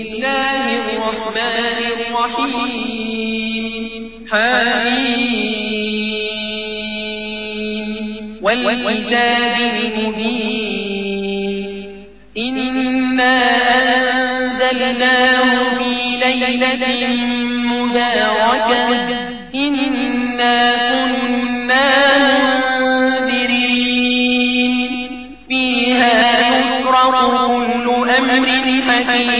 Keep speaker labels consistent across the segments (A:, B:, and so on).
A: الله الرحمن الرحيم حميم والكتاب المبين إنا أنزلناه في ليلة مباركة. إنا كنا منذرين. فيها يفرق كل أمر حكيم.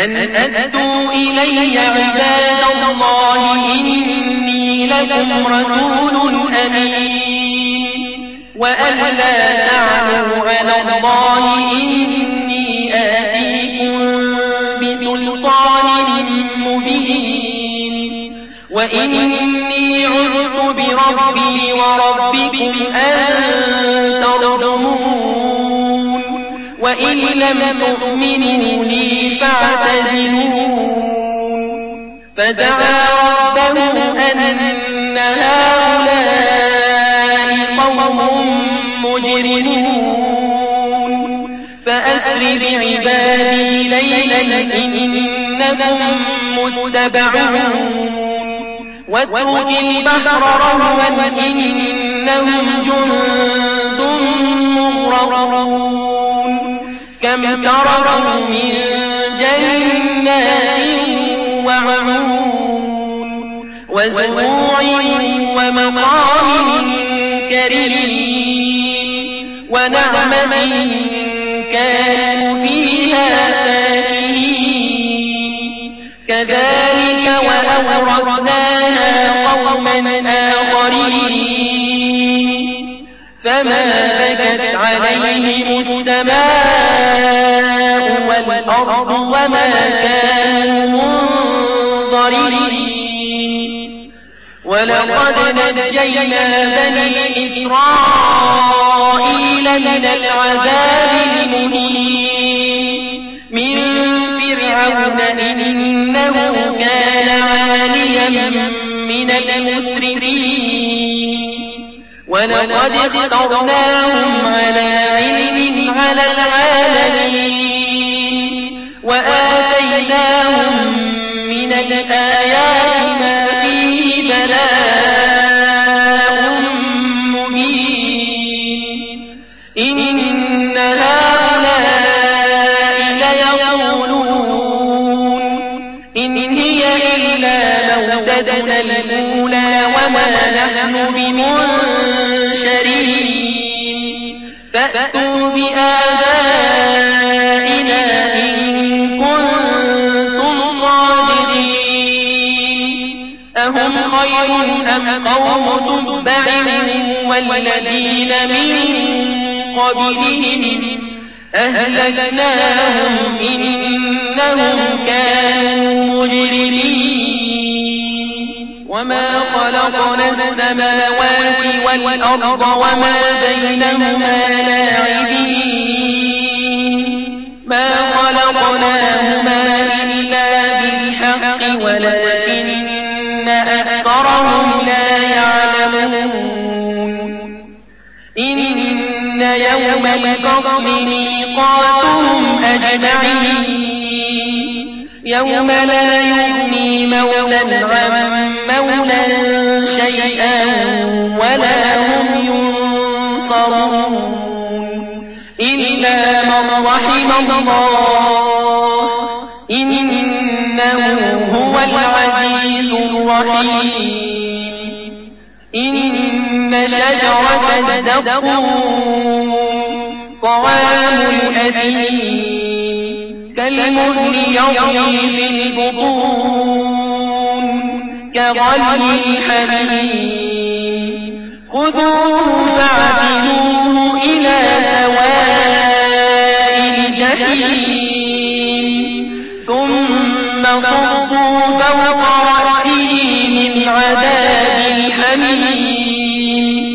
A: أن أدوا إلي عباد الله إني لكم رسول أمين. وأن لا تعلوا على الله إني آتيكم بسلطان مبين. وإني عذت بربي وربكم أن ترجمون وإن لم تؤمنوا لي فاعتزلون. فدعا ربه أن هؤلاء قوم مجرمون. فأسر بعبادي ليلا إنكم متبعون. واترك البحر رهوا إنهم جند مغرقون. كم تركوا من جنات وعيون وزروع ومقام كريم ونعمة كانوا فيها فاكهين. كذلك وأورثناها قوما آخرين. فما بكت عليهم السماء والأرض وما كانوا منظرين. ولقد نجينا بني إسرائيل من العذاب المهين. من فرعون إنه كان عاليا من المسرفين. ولقد اخترناهم على علم على العالمين. وآتيناهم من الآيات ما فيه بلاء مبين. إن هؤلاء ليقولون. إن هي إلا موتتنا الأولى وما نحن بمنشرين. فأتوا بآبائنا أهم خير أم قوم تبع والذين من قبلهم أهلكناهم إنهم كانوا مجرمين وما خلقنا السماوات والأرض وما بينهما لاعبين ما خلقناهما إلا بالحق ولكن أكثرهم لا يعلمون. إن يوم الفصل ميقاتهم أجمعين. يوم لا يغني مولى عن مولى شيئا ولا هم ينصرون. إلا من رحم الله. إنه الرحيم. إن شجرة الزقوم طعام الأثيم كالمهل يغلي في البطون كغلي الحميم. خذوه فاعتلوه إلى سواء الجحيم. ثم صصوا فوق عذاب الحميم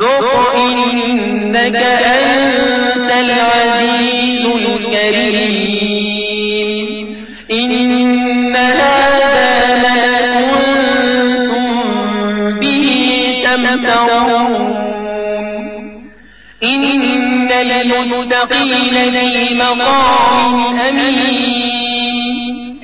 A: ذق إنك أنت العزيز الكريم. إن للمتقين في مقام أمين.